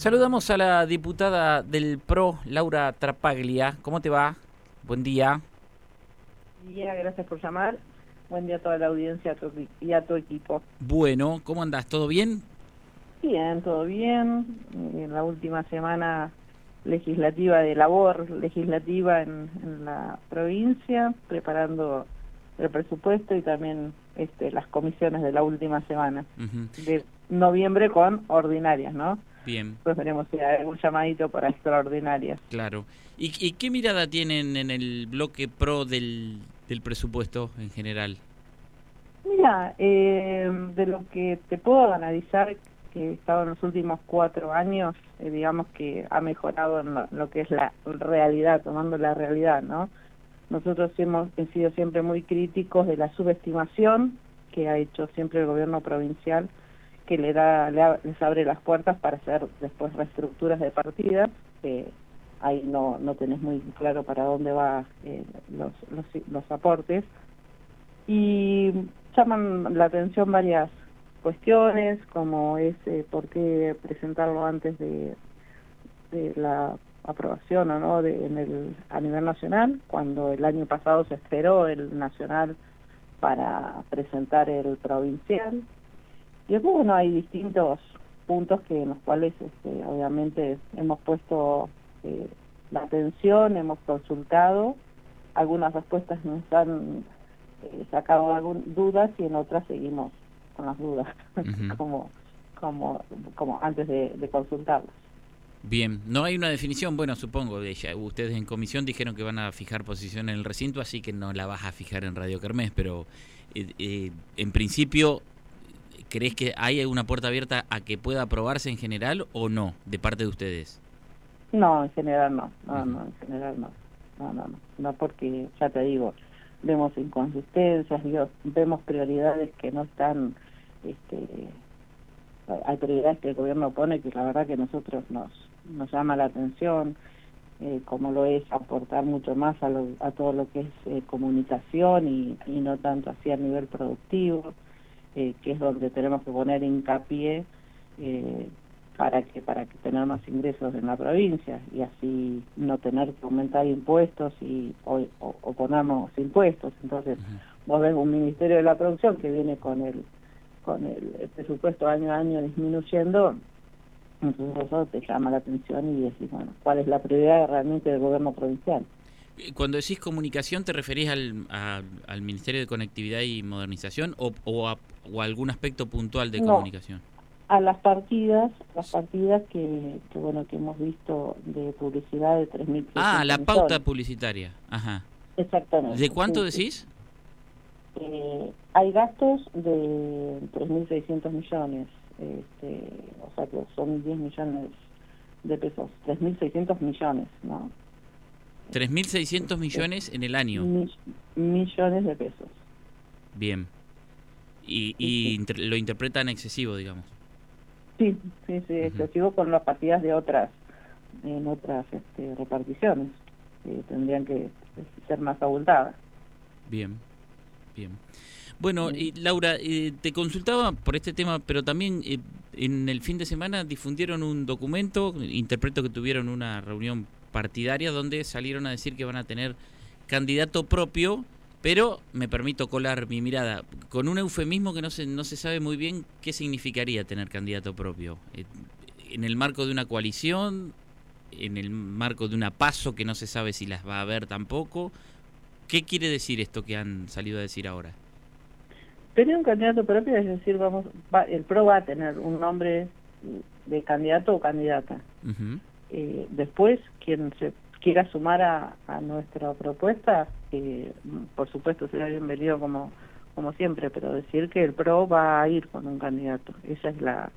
Saludamos a la diputada del PRO, Laura Trapaglia. ¿Cómo te va? Buen día. Buen día, gracias por llamar. Buen día a toda la audiencia y a tu equipo. Bueno, ¿cómo andás? ¿Todo bien? Bien, todo bien. En la última semana legislativa de labor legislativa en, la provincia, preparando el presupuesto y también este, las comisiones de la última semana de noviembre con ordinarias, ¿no? Bien. Pues hay algún llamadito para extraordinarias. Claro. ¿Y, qué mirada tienen en el bloque pro del, del presupuesto en general? Mira, eh, de lo que te puedo analizar, que he estado en los últimos cuatro años, eh, digamos que ha mejorado en lo, que es la realidad, tomando la realidad, ¿no? Nosotros hemos sido siempre muy críticos de la subestimación que ha hecho siempre el gobierno provincial que le da les abre las puertas para hacer después reestructuras de partidas que ahí no no tenés muy claro para dónde va eh, los, los, aportes. Y llaman la atención varias cuestiones como es eh, por qué presentarlo antes de, de la aprobación o no de, en el, a nivel nacional cuando el año pasado se esperó el nacional para presentar el provincial y después, bueno, hay distintos puntos que en los cuales este, obviamente hemos puesto eh, la atención, hemos consultado, algunas respuestas nos han eh, sacado algunas dudas y en otras seguimos con las dudas, como, como, como antes de, de consultarlas. Bien, no hay una definición, bueno, supongo, de ella. Ustedes en comisión dijeron que van a fijar posición en el recinto, así que no la vas a fijar en Radio Kermés, pero eh, en principio ¿Crees que hay una puerta abierta a que pueda aprobarse en general o no, de parte de ustedes? No, en general no, no, no, en general no, no, no, no, porque ya te digo, vemos inconsistencias, vemos prioridades que no están, este, hay prioridades que el gobierno pone que la verdad que nosotros nos, nos llama la atención, eh, como lo es aportar mucho más a, a todo lo que es eh, comunicación y, y no tanto así a nivel productivo. Eh, que es donde tenemos que poner hincapié eh, para que para que tener más ingresos en la provincia y así no tener que aumentar impuestos y o, o, impuestos. Entonces vos ves un ministerio de la producción que viene con el con el, presupuesto año a año disminuyendo entonces eso te llama la atención y decís bueno cuál es la prioridad realmente del gobierno provincial cuando decís comunicación, ¿te referís al, al Ministerio de Conectividad y Modernización o, o, a, algún aspecto puntual de comunicación? A las partidas, las partidas que, bueno que hemos visto de publicidad de 3.000 Ah, la pauta publicitaria. Ajá. Exactamente. ¿De cuánto decís? Eh, hay gastos de 3.600 millones, este, o sea que son 10 millones de pesos, 3.600 millones, ¿no? 3.600 millones en el año. millones de pesos. Bien. Y, y lo interpretan excesivo, digamos. Sí, sí, sí, excesivo con las partidas de otras, en otras este, reparticiones. que tendrían que ser más abultadas. Bien, bien. Bueno, y Laura, eh, te consultaba por este tema, pero también eh, en el fin de semana difundieron un documento, interpreto que tuvieron una reunión partidaria donde salieron a decir que van a tener candidato propio, pero me permito colar mi mirada con un eufemismo que no se, no se sabe muy bien qué significaría tener candidato propio. Eh, en el marco de una coalición, en el marco de una paso que no se sabe si las va a haber tampoco. ¿Qué quiere decir esto que han salido a decir ahora? Tener un candidato propio es decir, vamos, el PRO va a tener un nombre de candidato o candidata. Eh, después, quien se quiera sumar a, nuestra propuesta, eh, por supuesto será bienvenido como, como siempre, pero decir que el PRO va a ir con un candidato, esa es la,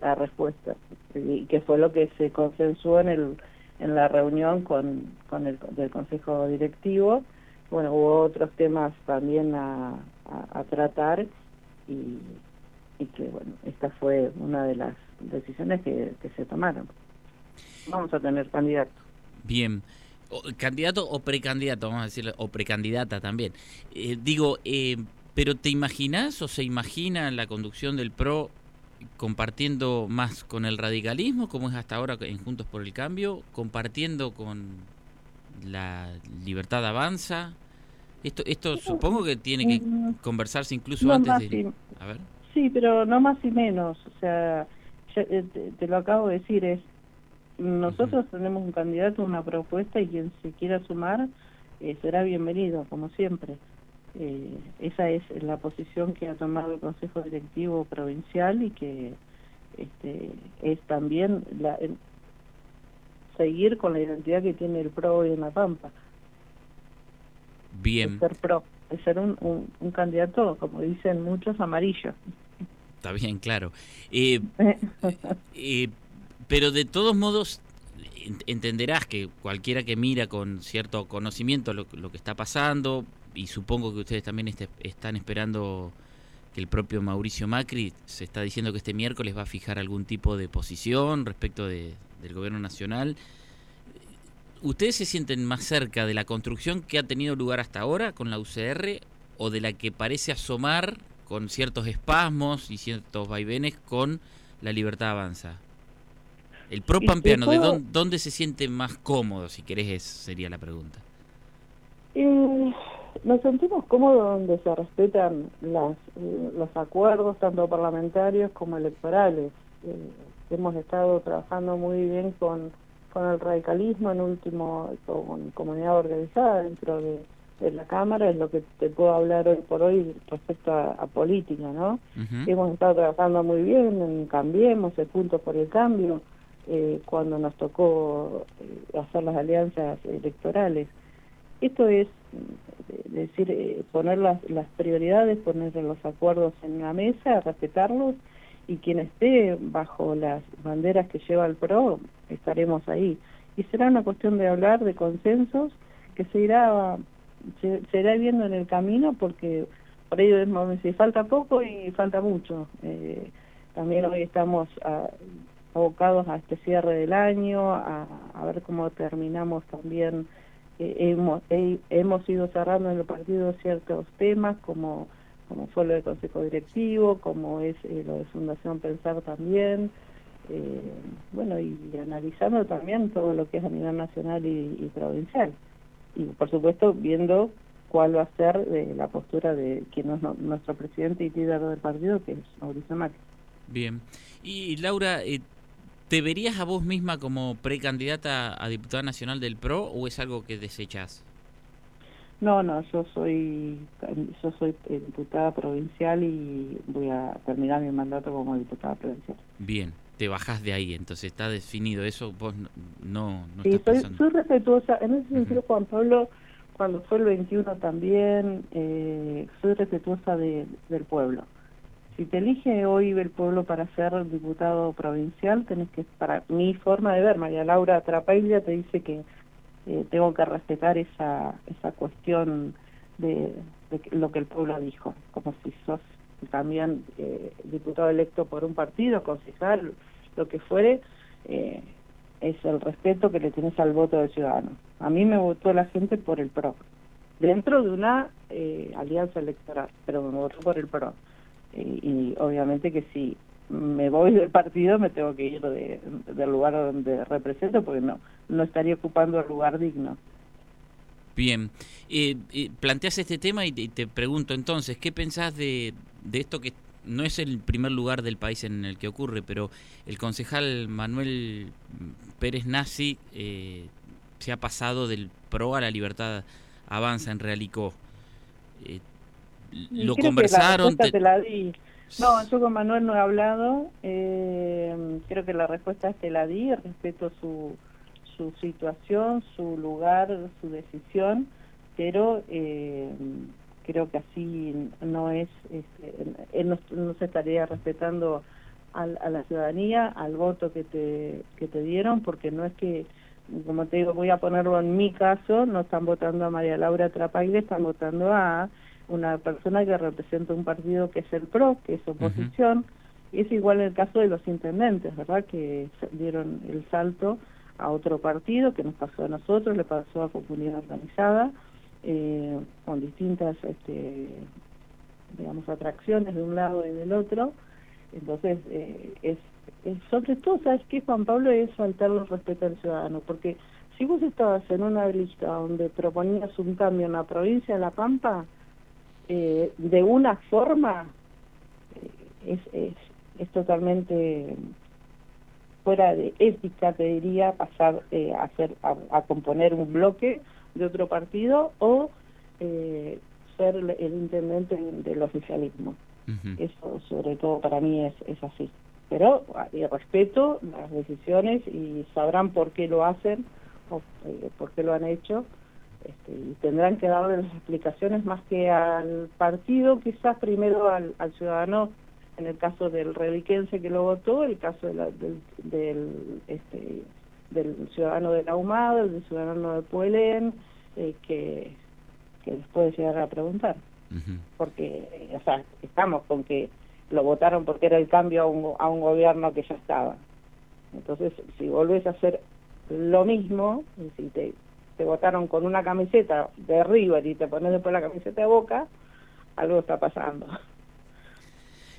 la respuesta, y que fue lo que se consensuó en, el, en la reunión con, con el del Consejo Directivo. Bueno, hubo otros temas también a, a, tratar y, y que, bueno, esta fue una de las decisiones que se tomaron vamos a tener candidato. Bien. candidato o precandidato, vamos a decirlo, o precandidata también. Eh, digo, eh, pero ¿te imaginas o se imagina la conducción del PRO compartiendo más con el radicalismo, como es hasta ahora en Juntos por el Cambio, compartiendo con la Libertad Avanza. Esto, esto supongo que tiene que conversarse incluso antes de... A ver. Sí, pero no más y menos. O sea, eh, te, lo acabo de decir, es nosotros tenemos un candidato, una propuesta y quien se quiera sumar eh, será bienvenido, como siempre. Eh, esa es la posición que ha tomado el Consejo Directivo Provincial y que este, es también la, seguir con la identidad que tiene el PRO hoy en La Pampa. Bien. ser PRO, es ser un, un, candidato, como dicen muchos, amarillo. Está bien, claro. Eh, eh, pero de todos modos, entenderás que cualquiera que mira con cierto conocimiento lo, lo que está pasando, y supongo que ustedes también este, están esperando que el propio Mauricio Macri se está diciendo que este miércoles va a fijar algún tipo de posición respecto de, del gobierno nacional. ¿Ustedes se sienten más cerca de la construcción que ha tenido lugar hasta ahora con la UCR o de la que parece asomar con ciertos espasmos y ciertos vaivenes con la libertad avanza? El pro pampeano, ¿de dónde, dónde, se siente más cómodo, si querés, sería la pregunta? Eh, nos sentimos cómodos donde se respetan las, los acuerdos, tanto parlamentarios como electorales. Eh, hemos estado trabajando muy bien con, con el radicalismo, en último con comunidad organizada dentro de, la Cámara, es lo que te puedo hablar hoy por hoy respecto a, política, ¿no? Hemos estado trabajando muy bien en Cambiemos, el punto por el cambio, eh, cuando nos tocó eh, hacer las alianzas electorales. Esto es decir, eh, poner las, las prioridades, poner los acuerdos en la mesa, respetarlos y quien esté bajo las banderas que lleva el PRO, estaremos ahí. Y será una cuestión de hablar de consensos que se irá, se, irá viendo en el camino porque por ello es si falta poco y falta mucho. Eh, también hoy estamos abocados a este cierre del año, a, a ver cómo terminamos también hemos, hemos ido cerrando en el partido ciertos temas como, como fue lo del Consejo Directivo, como es eh, lo de Fundación Pensar también, eh, bueno, y, analizando también todo lo que es a nivel nacional y, provincial. Y por supuesto viendo cuál va a ser de la postura de quien es nuestro presidente y líder del partido, que es Mauricio Macri. Bien. Y Laura, eh, ¿Te verías a vos misma como precandidata a diputada nacional del PRO o es algo que desechás? No, no, yo soy yo soy diputada provincial y voy a terminar mi mandato como diputada provincial. Bien, te bajás de ahí, entonces está definido eso, vos no, no sí, soy, respetuosa, en ese sentido Juan Pablo, cuando fue el 21 también, eh, soy respetuosa de, del pueblo si te elige hoy el pueblo para ser diputado provincial, tenés que, para mi forma de ver, María Laura Trapaglia te dice que eh, tengo que respetar esa, esa cuestión de, lo que el pueblo dijo, como si sos también eh, diputado electo por un partido, concejal, lo que fuere, eh, es el respeto que le tienes al voto del ciudadano. A mí me votó la gente por el PRO, dentro de una alianza electoral, pero me votó por el PRO y, obviamente que si me voy del partido me tengo que ir de, del lugar donde represento porque no no estaría ocupando el lugar digno. Bien, eh, eh, planteas este tema y te, pregunto entonces, ¿qué pensás de, de esto que no es el primer lugar del país en el que ocurre, pero el concejal Manuel Pérez Nazi eh, se ha pasado del PRO a la libertad avanza en Realicó. Lo conversaron. No, yo con Manuel no he hablado. Eh, creo que la respuesta te la di. Respeto su, su situación, su lugar, su decisión, pero eh, creo que así no es. Este, él no, se estaría respetando a, a, la ciudadanía, al voto que te, que te dieron, porque no es que como te digo, voy a ponerlo en mi caso, no están votando a María Laura Trapaile, están votando a una persona que representa un partido que es el PRO, que es oposición, y es igual en el caso de los intendentes, ¿verdad? Que dieron el salto a otro partido, que nos pasó a nosotros, le pasó a Comunidad Organizada, eh, con distintas, este, digamos, atracciones de un lado y del otro, Entonces, eh, es, sobre todo, ¿sabes qué, Juan Pablo? Es faltar el respeto al ciudadano, porque si vos estabas en una lista donde proponías un cambio en la provincia de La Pampa, eh, de una forma, eh, es, es, es totalmente fuera de ética, te diría, pasar eh, a, hacer, a, componer un bloque de otro partido o eh, ser el intendente del oficialismo. Eso sobre todo para mí es, es así. Pero y respeto las decisiones y sabrán por qué lo hacen o eh, por qué lo han hecho este, y tendrán que darle las explicaciones más que al partido, quizás primero al, al ciudadano en el caso del reliquense que lo votó, el caso del, del, este, del ciudadano de la el del ciudadano de Puelén, eh, que, que les puede llegar a preguntar. Porque, o sea, estamos con que lo votaron porque era el cambio a un, a un gobierno que ya estaba. Entonces, si volvés a hacer lo mismo, si te, te votaron con una camiseta de River y te pones después la camiseta de Boca, algo está pasando.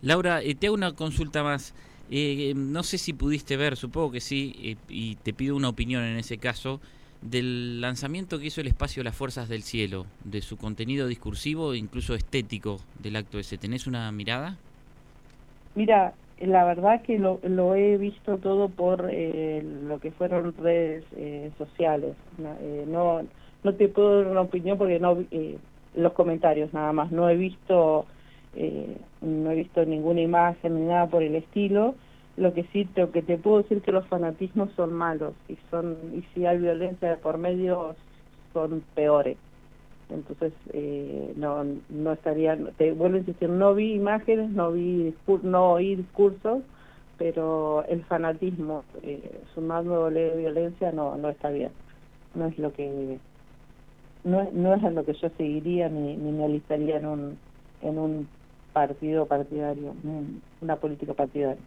Laura, eh, te hago una consulta más. Eh, no sé si pudiste ver, supongo que sí, eh, y te pido una opinión en ese caso, del lanzamiento que hizo el espacio Las Fuerzas del Cielo, de su contenido discursivo e incluso estético del acto ese. ¿Tenés una mirada? Mira, la verdad que lo, lo he visto todo por lo que fueron redes sociales. no, no te puedo dar una opinión porque no los comentarios nada más. No he visto eh, no he visto ninguna imagen ni nada por el estilo. Lo que sí, lo que te puedo decir que los fanatismos son malos y son y si hay violencia por medio son peores. Entonces eh, no no estaría, te vuelvo a insistir, no vi imágenes, no vi no oí discursos, pero el fanatismo eh, sumándole violencia no no está bien. No es lo que no, no es lo que yo seguiría ni, ni me alistaría en un en un partido partidario, una política partidaria.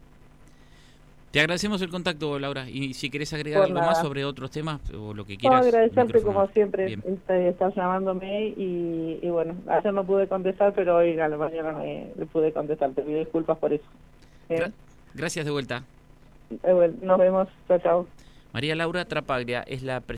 Te agradecemos el contacto, Laura, y si querés agregar algo más sobre otros temas o lo que quieras. agradecerte como siempre, este, estás llamándome y, bueno, ayer no pude contestar, pero hoy a la mañana me, pude contestar, te pido disculpas por eso. ¿Eh? Gracias de vuelta. nos vemos, chao, chao. María Laura Trapaglia es la